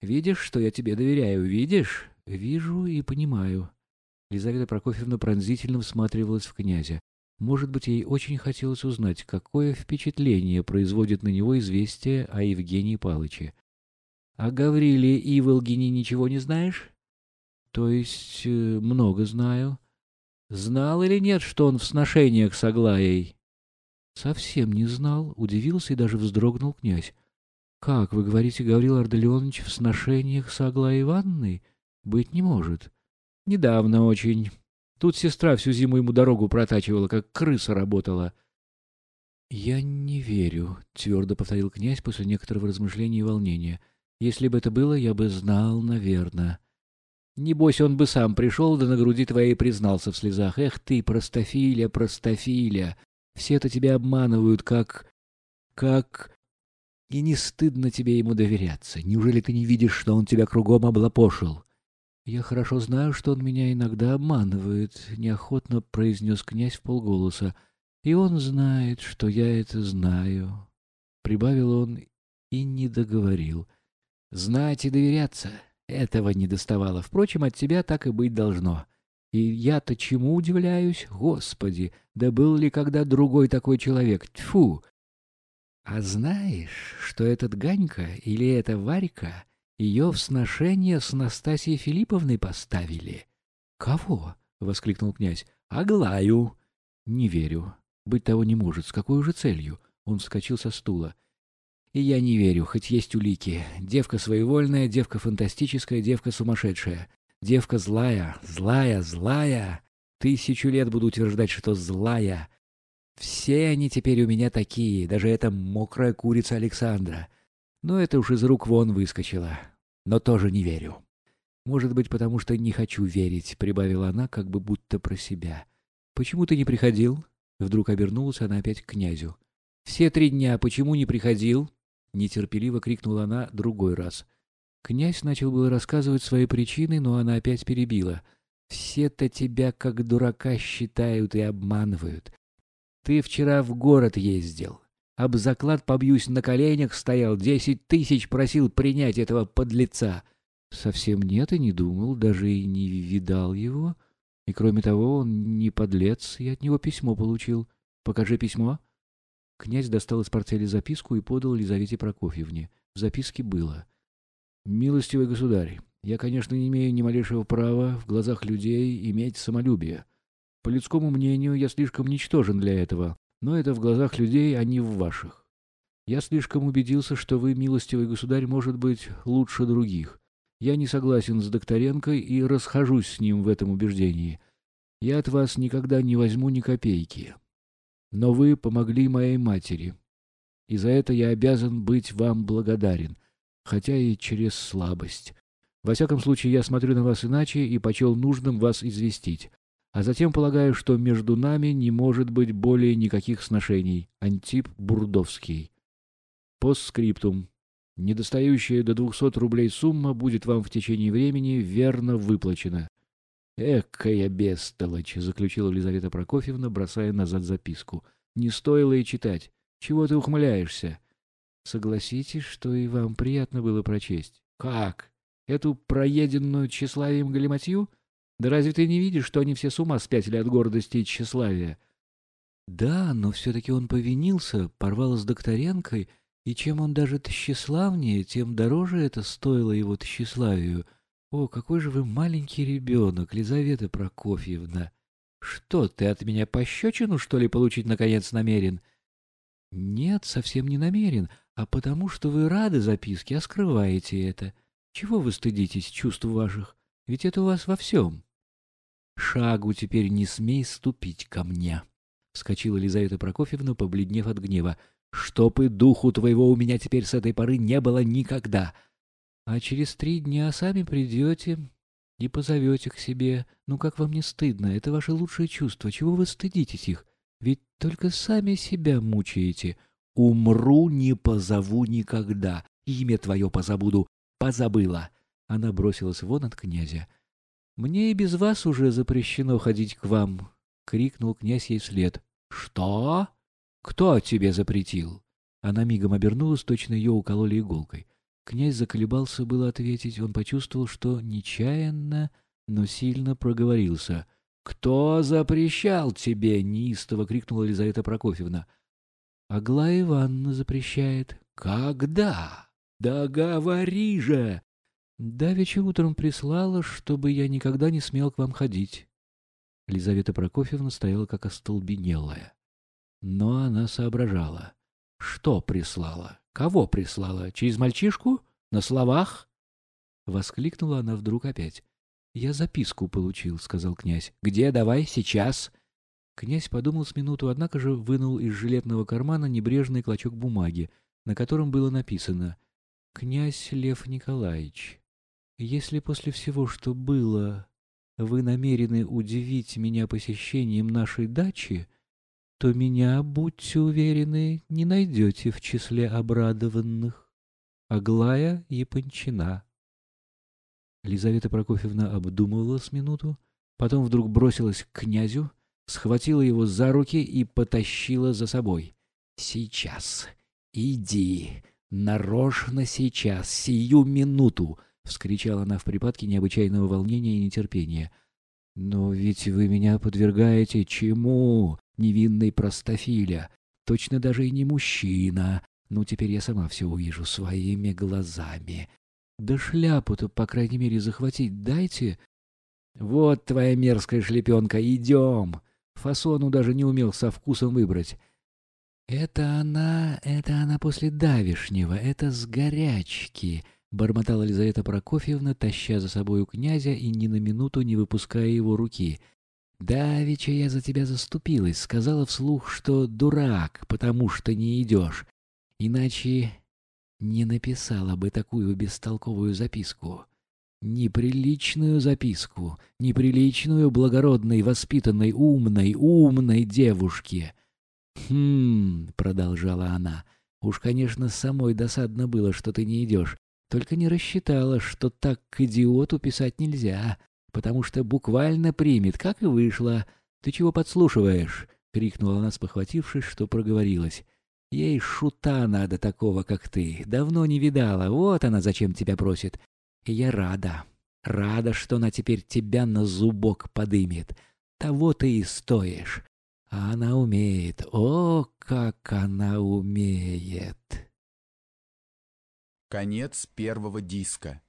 Видишь, что я тебе доверяю, видишь? Вижу и понимаю. Лизавета Прокофьевна пронзительно всматривалась в князя. Может быть, ей очень хотелось узнать, какое впечатление производит на него известие о Евгении Палыче. — О Гавриле Иволгине ничего не знаешь? — То есть, э, много знаю. — Знал или нет, что он в сношениях с Аглаей? — Совсем не знал, удивился и даже вздрогнул князь. — Как, вы говорите, Гаврил Ардалионович в сношениях с Аглаей Ивановной? Быть не может. — Недавно очень. Тут сестра всю зиму ему дорогу протачивала, как крыса работала. — Я не верю, — твердо повторил князь после некоторого размышления и волнения. — Если бы это было, я бы знал, наверное. Небось, он бы сам пришел, да на груди твоей признался в слезах. Эх ты, простофиля, простофиля! Все-то тебя обманывают, как... как... И не стыдно тебе ему доверяться. Неужели ты не видишь, что он тебя кругом облапошил? Я хорошо знаю, что он меня иногда обманывает, — неохотно произнес князь в полголоса. И он знает, что я это знаю. Прибавил он и не договорил. Знать и доверяться — этого не доставало. Впрочем, от тебя так и быть должно. И я-то чему удивляюсь? Господи, да был ли когда другой такой человек? Тьфу! А знаешь, что этот Ганька или эта Варька ее в сношение с Настасьей Филипповной поставили. — Кого? — воскликнул князь. — Аглаю. — Не верю. Быть того не может. С какой же целью? Он вскочил со стула. — И я не верю, хоть есть улики. Девка своевольная, девка фантастическая, девка сумасшедшая. Девка злая, злая, злая. Тысячу лет буду утверждать, что злая. Все они теперь у меня такие, даже эта мокрая курица Александра. Но это уж из рук вон выскочило. Но тоже не верю. Может быть, потому что не хочу верить, — прибавила она, как бы будто про себя. Почему ты не приходил? Вдруг обернулась она опять к князю. Все три дня почему не приходил? Нетерпеливо крикнула она другой раз. Князь начал было рассказывать свои причины, но она опять перебила. «Все-то тебя как дурака считают и обманывают. Ты вчера в город ездил. Об заклад побьюсь на коленях стоял, десять тысяч просил принять этого подлеца. Совсем нет и не думал, даже и не видал его. И кроме того, он не подлец, я от него письмо получил. Покажи письмо. Князь достал из портфеля записку и подал Лизавете Прокофьевне. В записке было. «Милостивый государь, я, конечно, не имею ни малейшего права в глазах людей иметь самолюбие. По людскому мнению, я слишком ничтожен для этого но это в глазах людей, а не в ваших. Я слишком убедился, что вы, милостивый государь, может быть, лучше других. Я не согласен с Докторенко и расхожусь с ним в этом убеждении. Я от вас никогда не возьму ни копейки. Но вы помогли моей матери, и за это я обязан быть вам благодарен, хотя и через слабость. Во всяком случае, я смотрю на вас иначе и почел нужным вас известить. А затем полагаю, что между нами не может быть более никаких сношений. Антип Бурдовский. Постскриптум. Недостающая до двухсот рублей сумма будет вам в течение времени верно выплачена. «Экая бестолочь!» — заключила Елизавета Прокофьевна, бросая назад записку. «Не стоило и читать. Чего ты ухмыляешься?» «Согласитесь, что и вам приятно было прочесть». «Как? Эту проеденную тщеславием галиматью?» Да разве ты не видишь, что они все с ума спятили от гордости и тщеславия? Да, но все-таки он повинился, порвал с Докторенкой, и чем он даже тщеславнее, тем дороже это стоило его тщеславию. О, какой же вы маленький ребенок, Лизавета Прокофьевна! Что, ты от меня пощечину, что ли, получить наконец намерен? Нет, совсем не намерен, а потому что вы рады записке, а скрываете это. Чего вы стыдитесь чувств ваших? Ведь это у вас во всем. Шагу теперь не смей ступить ко мне. Вскочила Лизавета Прокофьевна, побледнев от гнева. Чтоб и духу твоего у меня теперь с этой поры не было никогда. А через три дня сами придете и позовете к себе. Ну как вам не стыдно? Это ваше лучшее чувство. Чего вы стыдитесь их? Ведь только сами себя мучаете. Умру, не позову никогда. Имя твое позабуду. Позабыла. Она бросилась вон от князя. «Мне и без вас уже запрещено ходить к вам!» — крикнул князь ей вслед. «Что? Кто тебе запретил?» Она мигом обернулась, точно ее укололи иголкой. Князь заколебался было ответить. Он почувствовал, что нечаянно, но сильно проговорился. «Кто запрещал тебе?» — неистово крикнула Елизавета Прокофьевна. «Аглая Ивановна запрещает». «Когда?» «Да говори же!» «Давеча утром прислала, чтобы я никогда не смел к вам ходить». Елизавета Прокофьевна стояла как остолбенелая. Но она соображала. Что прислала? Кого прислала? Через мальчишку? На словах? Воскликнула она вдруг опять. «Я записку получил», — сказал князь. «Где? Давай, сейчас». Князь подумал с минуту, однако же вынул из жилетного кармана небрежный клочок бумаги, на котором было написано «Князь Лев Николаевич, если после всего, что было, вы намерены удивить меня посещением нашей дачи, то меня, будьте уверены, не найдете в числе обрадованных. Аглая Япончина. Лизавета Прокофьевна обдумывала с минуту, потом вдруг бросилась к князю, схватила его за руки и потащила за собой. «Сейчас! Иди! Нарочно сейчас! Сию минуту!» — вскричала она в припадке необычайного волнения и нетерпения. «Но ведь вы меня подвергаете чему, невинный простофиля? Точно даже и не мужчина. Ну, теперь я сама все увижу своими глазами. Да шляпу-то, по крайней мере, захватить дайте. Вот твоя мерзкая шлепенка, идем!» Фасону даже не умел со вкусом выбрать. «Это она, это она после давишнего, это с горячки», — бормотала Елизавета Прокофьевна, таща за собою князя и ни на минуту не выпуская его руки. «Давеча я за тебя заступилась, сказала вслух, что дурак, потому что не идешь. Иначе не написала бы такую бестолковую записку. Неприличную записку, неприличную благородной, воспитанной, умной, умной девушке». «Хм...» — продолжала она. «Уж, конечно, самой досадно было, что ты не идешь. Только не рассчитала, что так к идиоту писать нельзя, потому что буквально примет, как и вышло. Ты чего подслушиваешь?» — крикнула она, спохватившись, что проговорилась. «Ей шута надо такого, как ты. Давно не видала. Вот она зачем тебя просит. И я рада. Рада, что она теперь тебя на зубок подымет. Того ты и стоишь. А она умеет. О, как она умеет!» Конец первого диска.